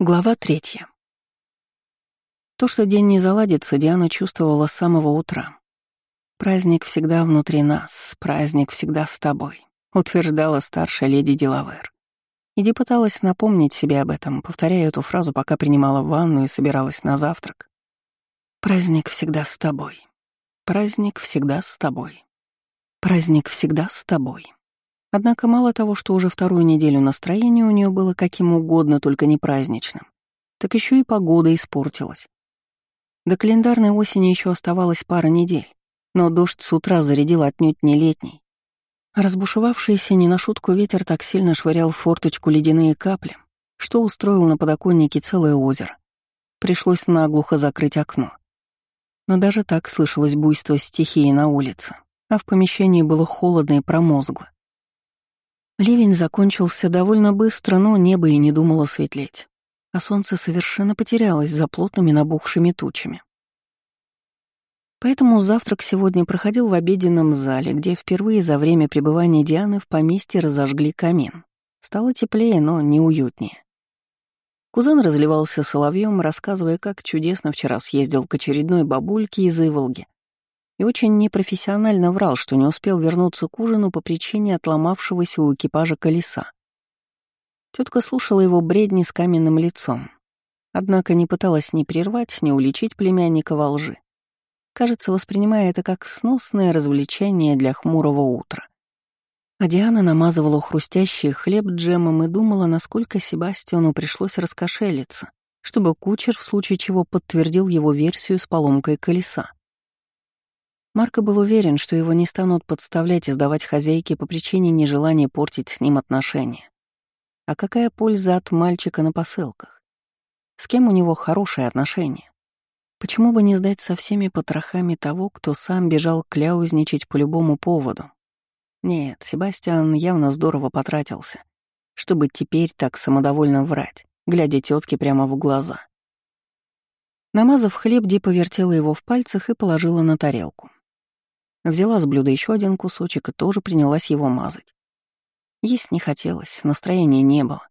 Глава третья. То, что день не заладится, Диана чувствовала с самого утра. «Праздник всегда внутри нас, праздник всегда с тобой», — утверждала старшая леди Делавер. Иди пыталась напомнить себе об этом, повторяя эту фразу, пока принимала ванну и собиралась на завтрак. «Праздник всегда с тобой. Праздник всегда с тобой. Праздник всегда с тобой». Однако мало того, что уже вторую неделю настроение у нее было каким угодно, только не праздничным, так еще и погода испортилась. До календарной осени еще оставалось пара недель, но дождь с утра зарядил отнюдь не летний. Разбушевавшийся не на шутку ветер так сильно швырял в форточку ледяные капли, что устроил на подоконнике целое озеро. Пришлось наглухо закрыть окно. Но даже так слышалось буйство стихии на улице, а в помещении было холодно и промозгло. Ливень закончился довольно быстро, но небо и не думало светлеть, а солнце совершенно потерялось за плотными набухшими тучами. Поэтому завтрак сегодня проходил в обеденном зале, где впервые за время пребывания Дианы в поместье разожгли камин. Стало теплее, но не уютнее. Кузен разливался соловьем, рассказывая, как чудесно вчера съездил к очередной бабульке из Иволги, и очень непрофессионально врал, что не успел вернуться к ужину по причине отломавшегося у экипажа колеса. Тетка слушала его бредни с каменным лицом, однако не пыталась ни прервать, ни уличить племянника во лжи. Кажется, воспринимая это как сносное развлечение для хмурого утра. А Диана намазывала хрустящий хлеб джемом и думала, насколько Себастьяну пришлось раскошелиться, чтобы кучер в случае чего подтвердил его версию с поломкой колеса. Марко был уверен, что его не станут подставлять и сдавать хозяйке по причине нежелания портить с ним отношения. А какая польза от мальчика на посылках? С кем у него хорошие отношения? Почему бы не сдать со всеми потрохами того, кто сам бежал кляузничать по любому поводу? Нет, Себастьян явно здорово потратился, чтобы теперь так самодовольно врать, глядя тетке прямо в глаза. Намазав хлеб, Ди повертела его в пальцах и положила на тарелку. Взяла с блюда еще один кусочек и тоже принялась его мазать. Есть не хотелось, настроения не было.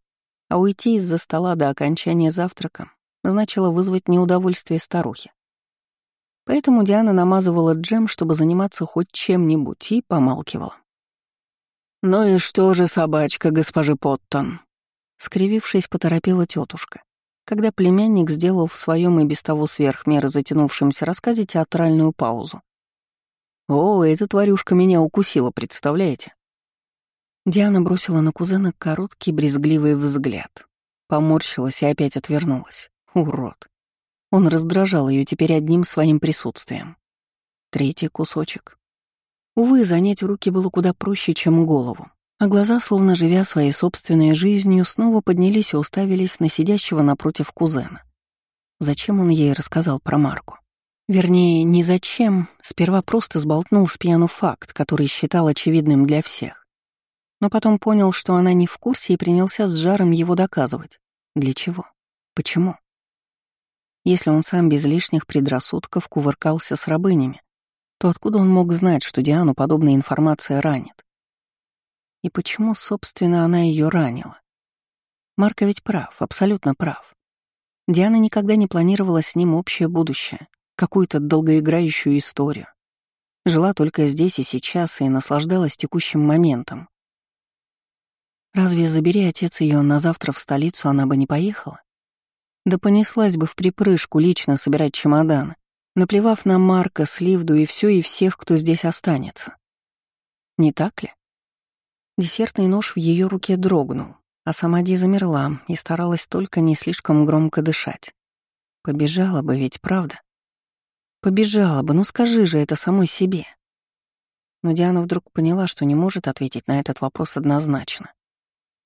А уйти из-за стола до окончания завтрака значило вызвать неудовольствие старухи. Поэтому Диана намазывала джем, чтобы заниматься хоть чем-нибудь, и помалкивала. «Ну и что же, собачка госпожи Поттон?» Скривившись, поторопила тетушка, когда племянник сделал в своем и без того сверх меры затянувшемся рассказе театральную паузу. «О, эта тварюшка меня укусила, представляете?» Диана бросила на кузена короткий брезгливый взгляд. Поморщилась и опять отвернулась. Урод. Он раздражал ее теперь одним своим присутствием. Третий кусочек. Увы, занять руки было куда проще, чем голову. А глаза, словно живя своей собственной жизнью, снова поднялись и уставились на сидящего напротив кузена. Зачем он ей рассказал про Марку? Вернее, не зачем, сперва просто сболтнул с пьяну факт, который считал очевидным для всех. Но потом понял, что она не в курсе и принялся с жаром его доказывать. Для чего? Почему? Если он сам без лишних предрассудков кувыркался с рабынями, то откуда он мог знать, что Диану подобная информация ранит? И почему, собственно, она ее ранила? Марко ведь прав, абсолютно прав. Диана никогда не планировала с ним общее будущее какую-то долгоиграющую историю. Жила только здесь и сейчас и наслаждалась текущим моментом. Разве забери отец ее на завтра в столицу, она бы не поехала? Да понеслась бы в припрыжку лично собирать чемоданы, наплевав на Марка, Сливду и все и всех, кто здесь останется. Не так ли? Десертный нож в ее руке дрогнул, а сама Ди замерла и старалась только не слишком громко дышать. Побежала бы ведь, правда? Побежала бы, ну скажи же это самой себе. Но Диана вдруг поняла, что не может ответить на этот вопрос однозначно.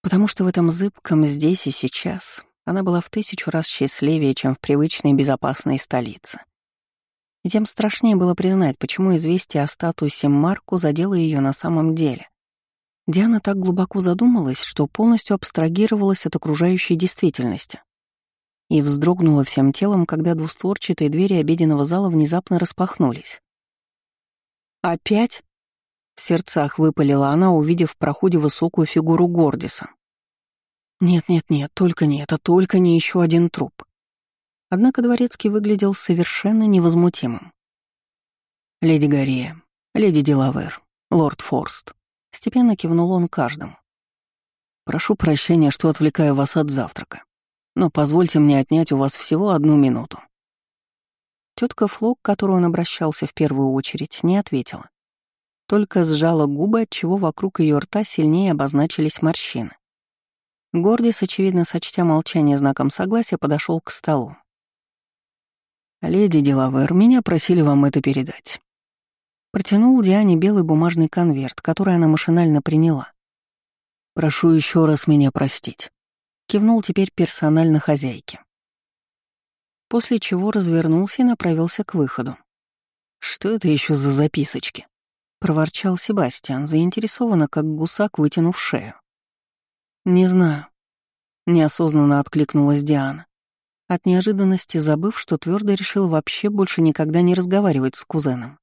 Потому что в этом зыбком здесь и сейчас она была в тысячу раз счастливее, чем в привычной безопасной столице. И тем страшнее было признать, почему известие о статусе Марку задело ее на самом деле. Диана так глубоко задумалась, что полностью абстрагировалась от окружающей действительности и вздрогнула всем телом, когда двустворчатые двери обеденного зала внезапно распахнулись. «Опять?» — в сердцах выпалила она, увидев в проходе высокую фигуру Гордиса. Нет-нет-нет, только не это, только не еще один труп. Однако Дворецкий выглядел совершенно невозмутимым. «Леди Гария, леди Делавер, лорд Форст», — степенно кивнул он каждому. «Прошу прощения, что отвлекаю вас от завтрака, но позвольте мне отнять у вас всего одну минуту». Тетка Флок, к которой он обращался в первую очередь, не ответила. Только сжала губы, отчего вокруг ее рта сильнее обозначились морщины. Гордис, очевидно, сочтя молчание знаком согласия, подошел к столу. «Леди Делавер, меня просили вам это передать». Протянул Диане белый бумажный конверт, который она машинально приняла. «Прошу еще раз меня простить», — кивнул теперь персонально хозяйке. После чего развернулся и направился к выходу. «Что это еще за записочки?» — проворчал Себастьян, заинтересованно, как гусак, вытянув шею. «Не знаю», — неосознанно откликнулась Диана от неожиданности забыв, что твердо решил вообще больше никогда не разговаривать с кузеном.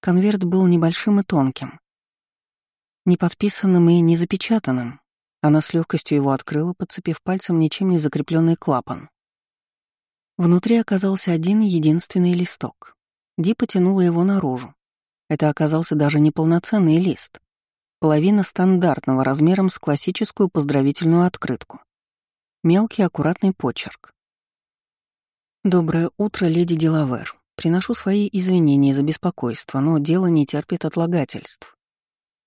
Конверт был небольшим и тонким, не подписанным и не запечатанным. Она с легкостью его открыла, подцепив пальцем ничем не закрепленный клапан. Внутри оказался один единственный листок. Ди потянула его наружу. Это оказался даже не полноценный лист. Половина стандартного размером с классическую поздравительную открытку. Мелкий аккуратный почерк. «Доброе утро, леди Делавер. Приношу свои извинения за беспокойство, но дело не терпит отлагательств.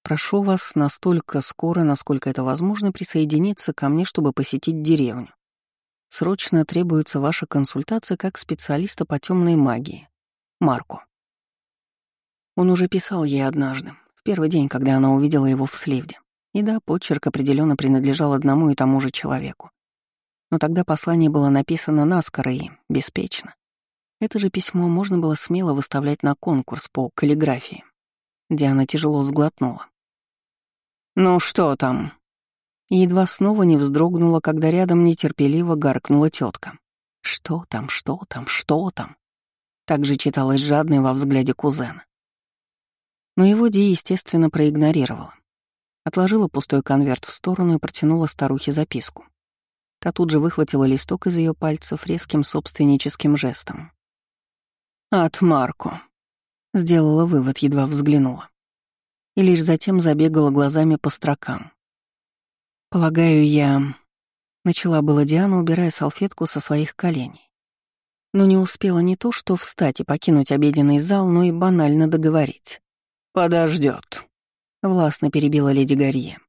Прошу вас настолько скоро, насколько это возможно, присоединиться ко мне, чтобы посетить деревню. Срочно требуется ваша консультация как специалиста по темной магии. Марко. Он уже писал ей однажды, в первый день, когда она увидела его в Сливде. И да, почерк определенно принадлежал одному и тому же человеку но тогда послание было написано наскоро и беспечно. Это же письмо можно было смело выставлять на конкурс по каллиграфии. Диана тяжело сглотнула. «Ну что там?» едва снова не вздрогнула, когда рядом нетерпеливо гаркнула тетка. «Что там, что там, что там?» Так же читалось жадное во взгляде кузена. Но его Ди, естественно, проигнорировала. Отложила пустой конверт в сторону и протянула старухе записку. Та тут же выхватила листок из ее пальцев резким собственническим жестом. «От Марку», — сделала вывод, едва взглянула. И лишь затем забегала глазами по строкам. «Полагаю, я...» Начала была Диана, убирая салфетку со своих коленей. Но не успела не то, что встать и покинуть обеденный зал, но и банально договорить. «Подождет», — властно перебила леди Гарье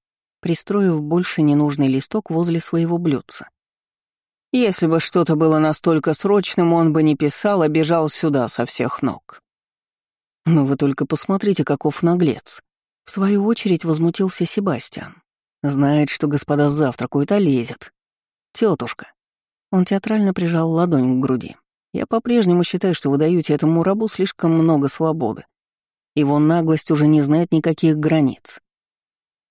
пристроив больше ненужный листок возле своего блюдца. Если бы что-то было настолько срочным, он бы не писал, а бежал сюда со всех ног. Но вы только посмотрите, каков наглец. В свою очередь возмутился Себастьян. Знает, что господа завтракают, а лезет. Тетушка. Он театрально прижал ладонь к груди. Я по-прежнему считаю, что вы даете этому рабу слишком много свободы. Его наглость уже не знает никаких границ.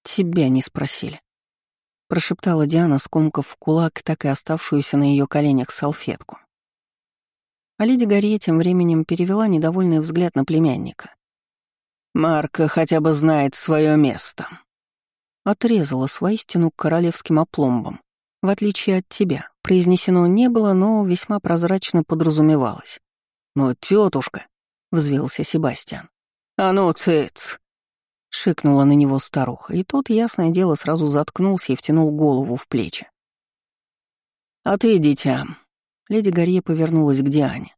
«Тебя не спросили», — прошептала Диана, скомкав в кулак так и оставшуюся на ее коленях салфетку. А леди Гарье тем временем перевела недовольный взгляд на племянника. «Марка хотя бы знает свое место», отрезала свою стену королевским опломбам. В отличие от тебя, произнесено не было, но весьма прозрачно подразумевалось. «Но тетушка», — взвился Себастьян. «А ну, цыц!» Шикнула на него старуха, и тот, ясное дело, сразу заткнулся и втянул голову в плечи. «А ты, дитя...» — леди Гарье повернулась к Диане.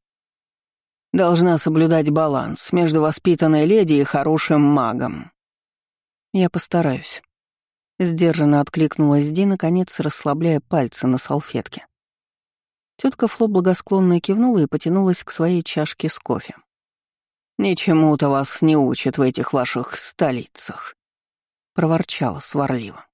«Должна соблюдать баланс между воспитанной леди и хорошим магом». «Я постараюсь», — сдержанно откликнулась Ди, наконец расслабляя пальцы на салфетке. Тетка Фло благосклонно кивнула и потянулась к своей чашке с кофе. «Ничему-то вас не учат в этих ваших столицах», — проворчала сварливо.